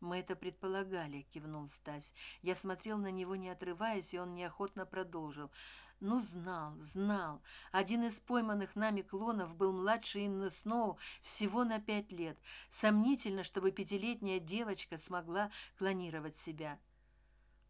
мы это предполагали кивнул стась. Я смотрел на него не отрываясь и он неохотно продолжил. Ну знал знал. Один из пойманных нами клонов был младше инны сноу всего на пять лет. Сомнительно чтобы пятилетняя девочка смогла клонировать себя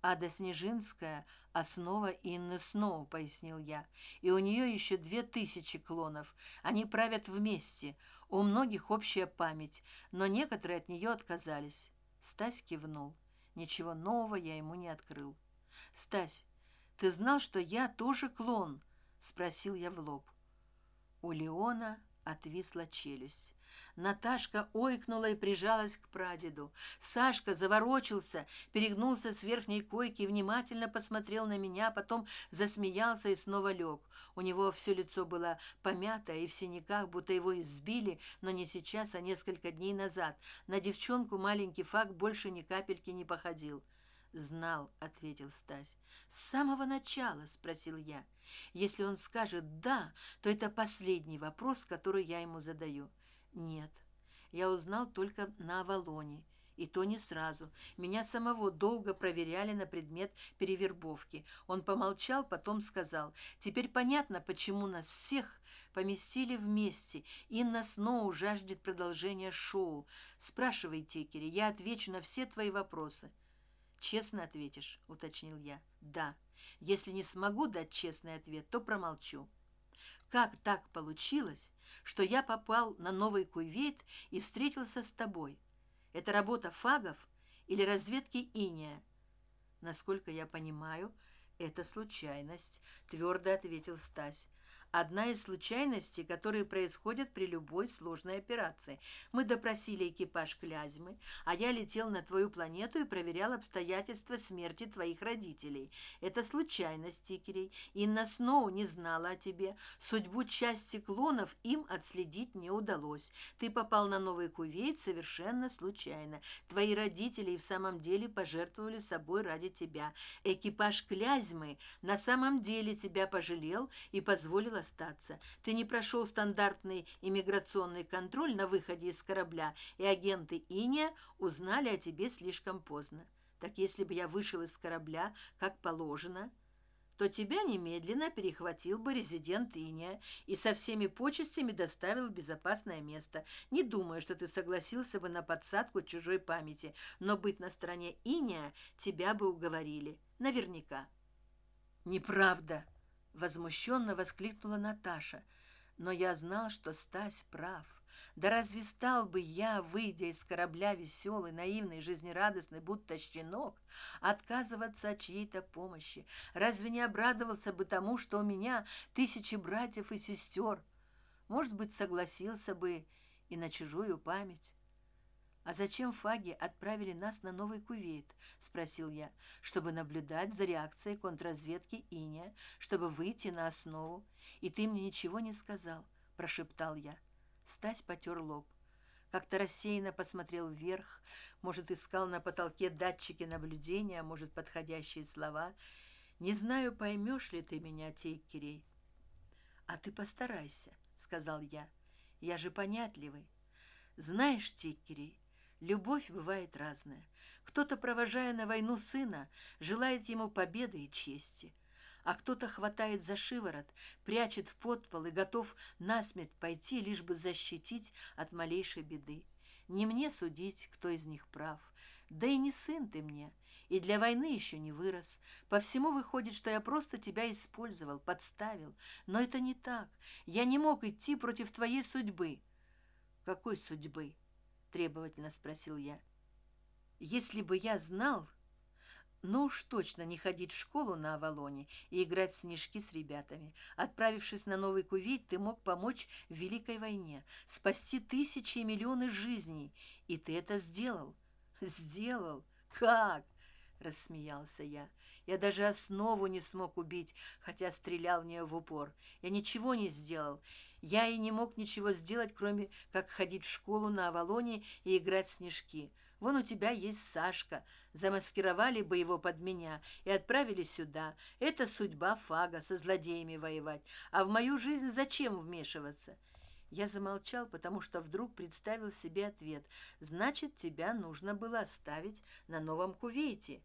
ада снежинская основа инны сноу пояснил я. И у нее еще две тысячи клонов. Они правят вместе. У многих общая память но некоторые от нее отказались стась кивнул. Ничего нового я ему не открыл. Стась ты знал что я тоже клон спросил я в лоб. У леона отвисла челюсть. Наташка ойкнула и прижалась к прадеду. Сашка заворочился перегнулся с верхней койки и внимательно посмотрел на меня потом засмеялся и снова лег. У него все лицо было помятое и в синяках будто его избили но не сейчас а несколько дней назад. На девчонку маленький факт больше ни капельки не походил знал ответил стась с самого начала спросил я. Если он скажет да то это последний вопрос который я ему задаю. Нет я узнал только на авалоне и то не сразу. Меня самого долго проверяли на предмет перевербовки. Он помолчал потом сказал теперь понятно почему нас всех поместили вместе инна сноу жаждет продолжения шоу. Спрашивай текери я отвечу на все твои вопросы честно ответишь уточнил я. Да. Если не смогу дать честный ответ то промолчу. Как так получилось что я попал на новый кувейт и встретился с тобой? Это работа фагов или разведки иния? Насколько я понимаю это случайность твердо ответил стась одна из случайностей которые происходят при любой сложной операции. Мы допросили экипаж клязьмы а я летел на твою планету и проверял обстоятельства смерти твоих родителей. Это случайность тикерей. Инна сноу не знала о тебе. Судьбу части клонов им отследить не удалось. Ты попал на новый кувейт совершенно случайно. Твои родители в самом деле пожертвовали собой ради тебя. Экипаж клязьмы на самом деле тебя пожалел и позволил остаться. Ты не прошел стандартный иммиграционный контроль на выходе из корабля и агенты иния узнали о тебе слишком поздно. Так если бы я вышел из корабля как положено то тебя немедленно перехватил бы резидент иния и со всеми почестями доставил в безопасное место. Не думаю что ты согласился бы на подсадку чужой памяти но быть на стороне иния тебя бы уговорили. Наверняка. Неправда возмущенно воскликнула наташа. Но я знал что стась прав. Да разве стал бы я выйдя из корабля веселый наивный жизнерадостный будто щенок отказываться от чьей то помощи? Разве не обрадовался бы тому что у меня тысячи братьев и сестер может быть согласился бы и на чужую память а зачем фаги отправили нас на новый кувейт спросил я. Чтобы наблюдать за реакцией контрразведки иния чтобы выйти на основу. И ты мне ничего не сказал прошептал я. Стась потер лоб. Как то рассеянно посмотрел вверх. Может искал на потолке датчики наблюдения может подходящие слова. Не знаю поймешь ли ты меня тейкерей а ты постарайся сказал я. Я же понятливый знаешь тикерей любовь бывает разная. Кто то провожая на войну сына желает ему победы и чести а кто то хватает за шиворот прячет в подпол и готов насмерть пойти лишь бы защитить от малейшей беды. Не мне судить кто из них прав. Да и не сын ты мне и для войны еще не вырос. По всему выходит что я просто тебя использовал подставил. Но это не так. Я не мог идти против твоей судьбы. Какой судьбы требовательно спросил я. Если бы я знал ну уж точно не ходить в школу на авалоне и играть в снежки с ребятами. Отправившись на новый кувейт ты мог помочь в великой войне спасти тысячи и миллионы жизней. И ты это сделал. Сделал? Как? Рассмеялся я. Я даже основу не смог убить хотя стрелял в нее в упор. Я ничего не сделал я и не мог ничего сделать кроме как ходить в школу на авалоне и играть в снежки. Вон у тебя есть сашка. Замаскировали бы его под меня и отправили сюда. Это судьба фага со злодеями воевать. А в мою жизнь зачем вмешиваться? Я замолчал потому что вдруг представил себе ответ. Значит тебя нужно было оставить на новом кувейте.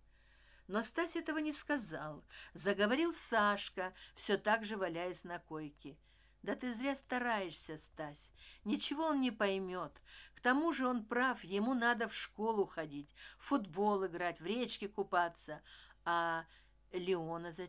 Но стась этого не сказал. Заговорил сашка все так же валяясь на койке да ты зря стараешься стась. Ничего он не поймет. К тому же он прав ему надо в школу ходить в футбол играть в речке купаться. А леона зачем